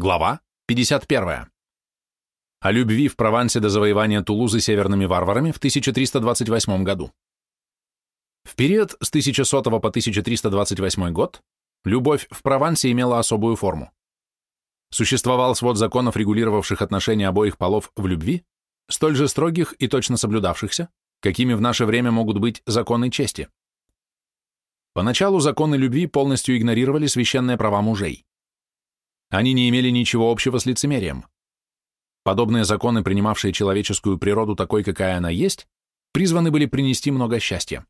Глава 51. О любви в Провансе до завоевания Тулузы северными варварами в 1328 году. В период с 1100 по 1328 год любовь в Провансе имела особую форму. Существовал свод законов, регулировавших отношения обоих полов в любви, столь же строгих и точно соблюдавшихся, какими в наше время могут быть законы чести. Поначалу законы любви полностью игнорировали священные права мужей. Они не имели ничего общего с лицемерием. Подобные законы, принимавшие человеческую природу такой, какая она есть, призваны были принести много счастья.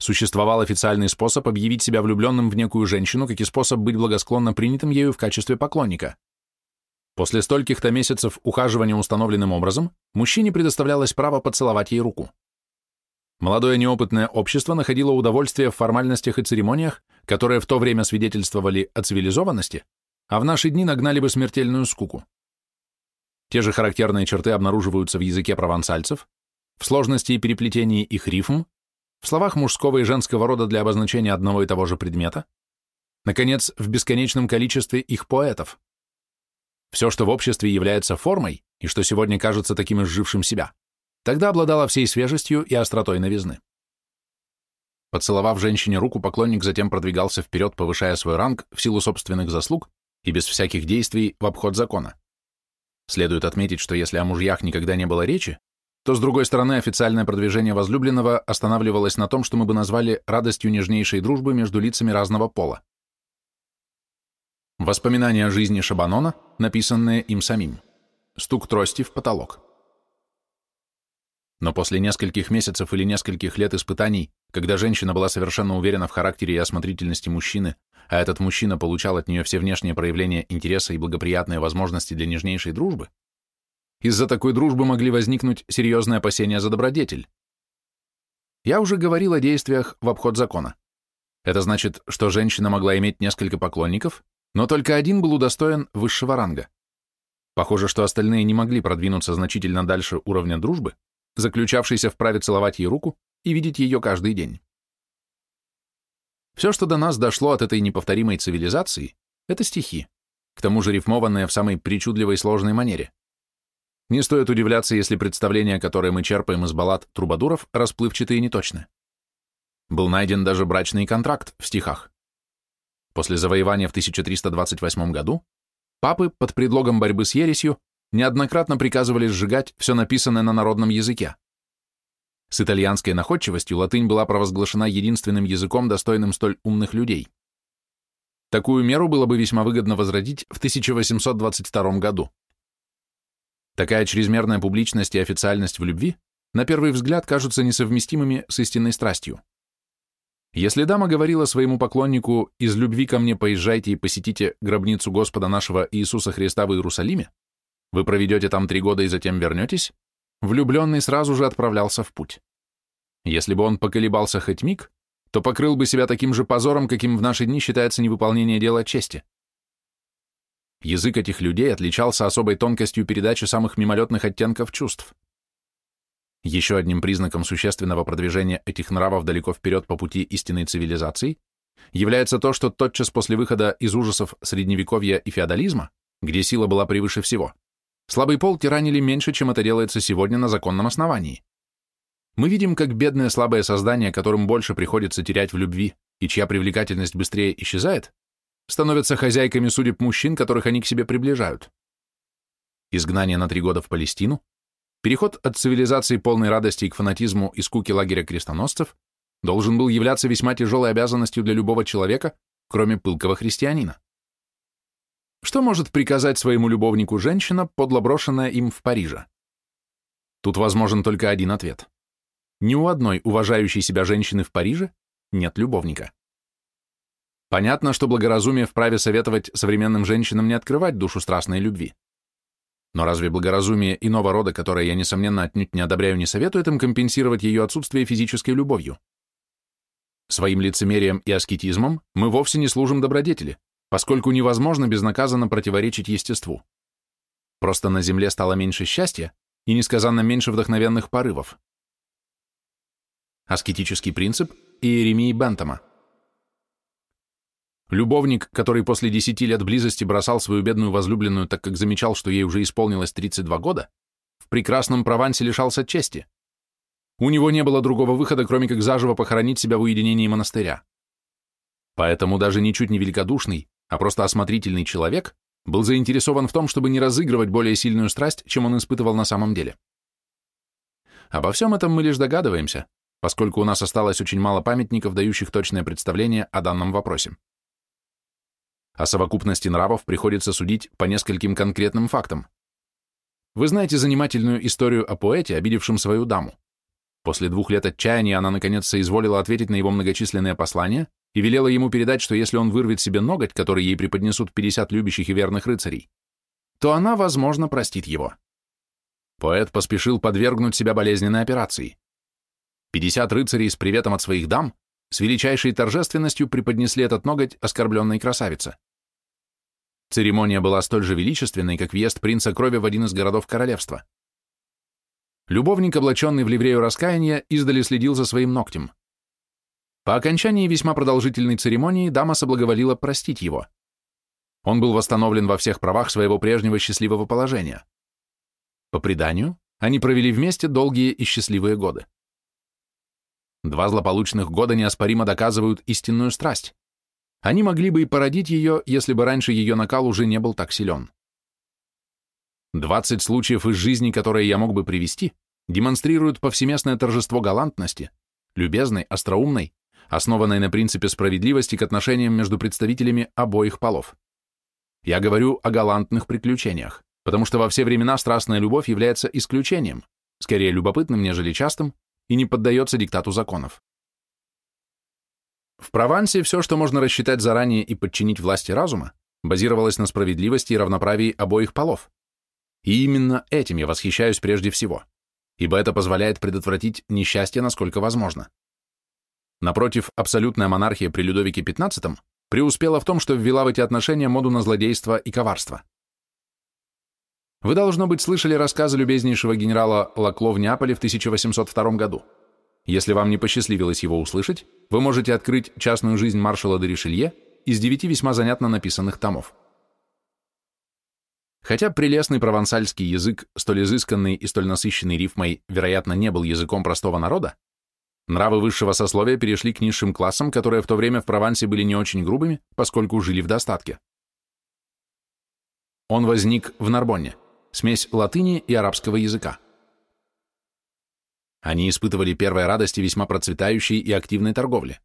Существовал официальный способ объявить себя влюбленным в некую женщину, как и способ быть благосклонно принятым ею в качестве поклонника. После стольких-то месяцев ухаживания установленным образом, мужчине предоставлялось право поцеловать ей руку. Молодое неопытное общество находило удовольствие в формальностях и церемониях, которые в то время свидетельствовали о цивилизованности, а в наши дни нагнали бы смертельную скуку. Те же характерные черты обнаруживаются в языке провансальцев, в сложности и переплетении их рифм, в словах мужского и женского рода для обозначения одного и того же предмета, наконец, в бесконечном количестве их поэтов. Все, что в обществе является формой, и что сегодня кажется таким изжившим себя, тогда обладало всей свежестью и остротой новизны. Поцеловав женщине руку, поклонник затем продвигался вперед, повышая свой ранг в силу собственных заслуг и без всяких действий в обход закона. Следует отметить, что если о мужьях никогда не было речи, то, с другой стороны, официальное продвижение возлюбленного останавливалось на том, что мы бы назвали радостью нежнейшей дружбы между лицами разного пола. Воспоминания о жизни Шабанона, написанные им самим. Стук трости в потолок. Но после нескольких месяцев или нескольких лет испытаний, когда женщина была совершенно уверена в характере и осмотрительности мужчины, а этот мужчина получал от нее все внешние проявления интереса и благоприятные возможности для нежнейшей дружбы, из-за такой дружбы могли возникнуть серьезные опасения за добродетель. Я уже говорил о действиях в обход закона. Это значит, что женщина могла иметь несколько поклонников, но только один был удостоен высшего ранга. Похоже, что остальные не могли продвинуться значительно дальше уровня дружбы, заключавшийся в праве целовать ей руку и видеть ее каждый день. Все, что до нас дошло от этой неповторимой цивилизации, это стихи, к тому же рифмованные в самой причудливой сложной манере. Не стоит удивляться, если представления, которые мы черпаем из баллад трубадуров, расплывчатые и неточны. Был найден даже брачный контракт в стихах. После завоевания в 1328 году папы под предлогом борьбы с ересью неоднократно приказывали сжигать все написанное на народном языке. С итальянской находчивостью латынь была провозглашена единственным языком, достойным столь умных людей. Такую меру было бы весьма выгодно возродить в 1822 году. Такая чрезмерная публичность и официальность в любви на первый взгляд кажутся несовместимыми с истинной страстью. Если дама говорила своему поклоннику «из любви ко мне поезжайте и посетите гробницу Господа нашего Иисуса Христа в Иерусалиме», вы проведете там три года и затем вернетесь, влюбленный сразу же отправлялся в путь. Если бы он поколебался хоть миг, то покрыл бы себя таким же позором, каким в наши дни считается невыполнение дела чести. Язык этих людей отличался особой тонкостью передачи самых мимолетных оттенков чувств. Еще одним признаком существенного продвижения этих нравов далеко вперед по пути истинной цивилизации является то, что тотчас после выхода из ужасов средневековья и феодализма, где сила была превыше всего, Слабый пол тиранили меньше, чем это делается сегодня на законном основании. Мы видим, как бедное слабое создание, которым больше приходится терять в любви и чья привлекательность быстрее исчезает, становятся хозяйками судеб мужчин, которых они к себе приближают. Изгнание на три года в Палестину, переход от цивилизации полной радости к фанатизму и скуке лагеря крестоносцев должен был являться весьма тяжелой обязанностью для любого человека, кроме пылкого христианина. Что может приказать своему любовнику женщина, подло брошенная им в Париже? Тут возможен только один ответ. Ни у одной уважающей себя женщины в Париже нет любовника. Понятно, что благоразумие вправе советовать современным женщинам не открывать душу страстной любви. Но разве благоразумие иного рода, которое я, несомненно, отнюдь не одобряю, не советует им компенсировать ее отсутствие физической любовью? Своим лицемерием и аскетизмом мы вовсе не служим добродетели, поскольку невозможно безнаказанно противоречить естеству. Просто на земле стало меньше счастья и несказанно меньше вдохновенных порывов. Аскетический принцип Иеремии Бентама. Любовник, который после десяти лет близости бросал свою бедную возлюбленную, так как замечал, что ей уже исполнилось 32 года, в прекрасном Провансе лишался чести. У него не было другого выхода, кроме как заживо похоронить себя в уединении монастыря. Поэтому даже ничуть не великодушный, а просто осмотрительный человек был заинтересован в том, чтобы не разыгрывать более сильную страсть, чем он испытывал на самом деле. Обо всем этом мы лишь догадываемся, поскольку у нас осталось очень мало памятников, дающих точное представление о данном вопросе. О совокупности нравов приходится судить по нескольким конкретным фактам. Вы знаете занимательную историю о поэте, обидевшем свою даму. После двух лет отчаяния она наконец соизволила ответить на его многочисленные послания и велела ему передать, что если он вырвет себе ноготь, который ей преподнесут 50 любящих и верных рыцарей, то она, возможно, простит его. Поэт поспешил подвергнуть себя болезненной операции. 50 рыцарей с приветом от своих дам с величайшей торжественностью преподнесли этот ноготь оскорбленной красавице. Церемония была столь же величественной, как въезд принца крови в один из городов королевства. Любовник, облаченный в ливрею раскаяния, издали следил за своим ногтем. По окончании весьма продолжительной церемонии дама соблаговолила простить его. Он был восстановлен во всех правах своего прежнего счастливого положения. По преданию, они провели вместе долгие и счастливые годы. Два злополучных года неоспоримо доказывают истинную страсть. Они могли бы и породить ее, если бы раньше ее накал уже не был так силен. Двадцать случаев из жизни, которые я мог бы привести, демонстрируют повсеместное торжество галантности, любезной, остроумной, основанной на принципе справедливости к отношениям между представителями обоих полов. Я говорю о галантных приключениях, потому что во все времена страстная любовь является исключением, скорее любопытным, нежели частым, и не поддается диктату законов. В Провансе все, что можно рассчитать заранее и подчинить власти разума, базировалось на справедливости и равноправии обоих полов. И именно этим я восхищаюсь прежде всего, ибо это позволяет предотвратить несчастье насколько возможно. Напротив, абсолютная монархия при Людовике XV преуспела в том, что ввела в эти отношения моду на злодейство и коварство. Вы, должно быть, слышали рассказы любезнейшего генерала Лакло в Неаполе в 1802 году. Если вам не посчастливилось его услышать, вы можете открыть частную жизнь маршала де Ришелье из девяти весьма занятно написанных томов. Хотя прелестный провансальский язык, столь изысканный и столь насыщенный рифмой, вероятно, не был языком простого народа, нравы высшего сословия перешли к низшим классам, которые в то время в Провансе были не очень грубыми, поскольку жили в достатке. Он возник в Нарбонне, смесь латыни и арабского языка. Они испытывали первые радости весьма процветающей и активной торговли.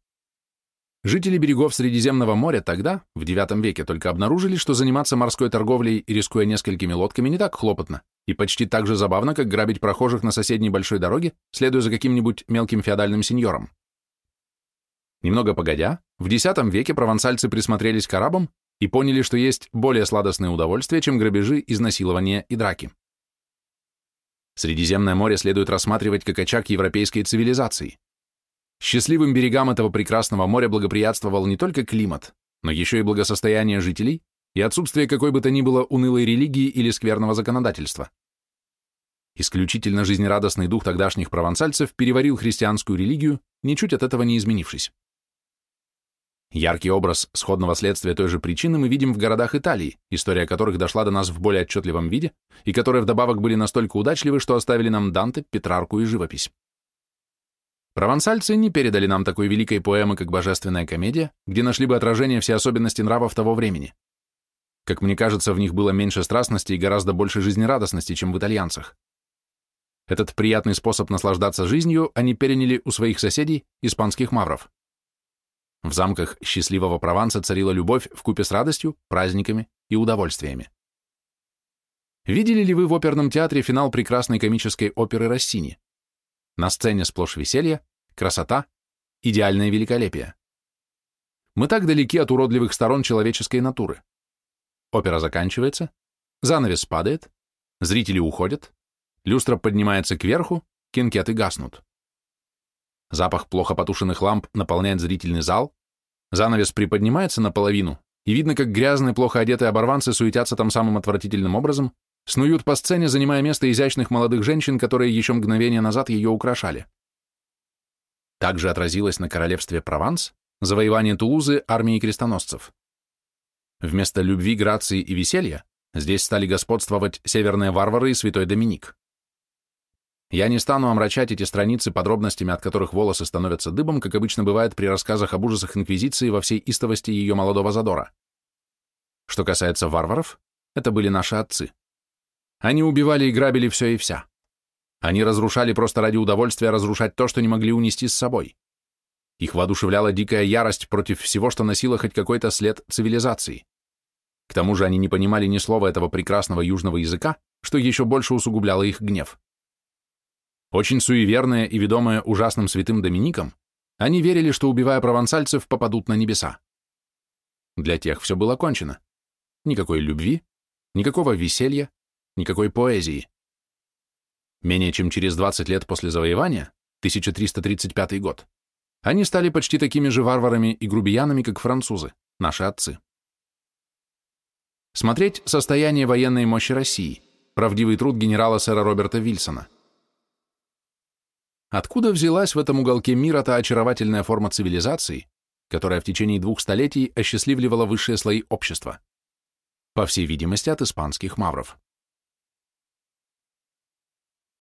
Жители берегов Средиземного моря тогда, в IX веке, только обнаружили, что заниматься морской торговлей, рискуя несколькими лодками, не так хлопотно и почти так же забавно, как грабить прохожих на соседней большой дороге, следуя за каким-нибудь мелким феодальным сеньором. Немного погодя, в X веке провансальцы присмотрелись к арабам и поняли, что есть более сладостные удовольствия, чем грабежи, изнасилования и драки. Средиземное море следует рассматривать как очаг европейской цивилизации. Счастливым берегам этого прекрасного моря благоприятствовал не только климат, но еще и благосостояние жителей и отсутствие какой бы то ни было унылой религии или скверного законодательства. Исключительно жизнерадостный дух тогдашних провансальцев переварил христианскую религию, ничуть от этого не изменившись. Яркий образ сходного следствия той же причины мы видим в городах Италии, история которых дошла до нас в более отчетливом виде, и которые вдобавок были настолько удачливы, что оставили нам Данте, Петрарку и живопись. Провансальцы не передали нам такой великой поэмы, как «Божественная комедия», где нашли бы отражение все особенности нравов того времени. Как мне кажется, в них было меньше страстности и гораздо больше жизнерадостности, чем в итальянцах. Этот приятный способ наслаждаться жизнью они переняли у своих соседей, испанских мавров. В замках счастливого Прованса царила любовь в купе с радостью, праздниками и удовольствиями. Видели ли вы в оперном театре финал прекрасной комической оперы Россини? На сцене сплошь веселье, красота, идеальное великолепие. Мы так далеки от уродливых сторон человеческой натуры. Опера заканчивается, занавес падает, зрители уходят, люстра поднимается кверху, кинкеты гаснут. Запах плохо потушенных ламп наполняет зрительный зал, занавес приподнимается наполовину, и видно, как грязные, плохо одетые оборванцы суетятся там самым отвратительным образом, снуют по сцене, занимая место изящных молодых женщин, которые еще мгновение назад ее украшали. Также отразилось на королевстве Прованс Завоевание Тулузы армией крестоносцев. Вместо любви, грации и веселья здесь стали господствовать северные варвары и святой Доминик. Я не стану омрачать эти страницы подробностями, от которых волосы становятся дыбом, как обычно бывает при рассказах об ужасах Инквизиции во всей истовости ее молодого задора. Что касается варваров, это были наши отцы. Они убивали и грабили все и вся. Они разрушали просто ради удовольствия разрушать то, что не могли унести с собой. Их воодушевляла дикая ярость против всего, что носило хоть какой-то след цивилизации. К тому же они не понимали ни слова этого прекрасного южного языка, что еще больше усугубляло их гнев. Очень суеверные и ведомые ужасным святым Домиником, они верили, что, убивая провансальцев, попадут на небеса. Для тех все было кончено. Никакой любви, никакого веселья, никакой поэзии. Менее чем через 20 лет после завоевания, 1335 год, они стали почти такими же варварами и грубиянами, как французы, наши отцы. Смотреть состояние военной мощи России, правдивый труд генерала сэра Роберта Вильсона. Откуда взялась в этом уголке мира та очаровательная форма цивилизации, которая в течение двух столетий осчастливливала высшие слои общества? По всей видимости, от испанских мавров.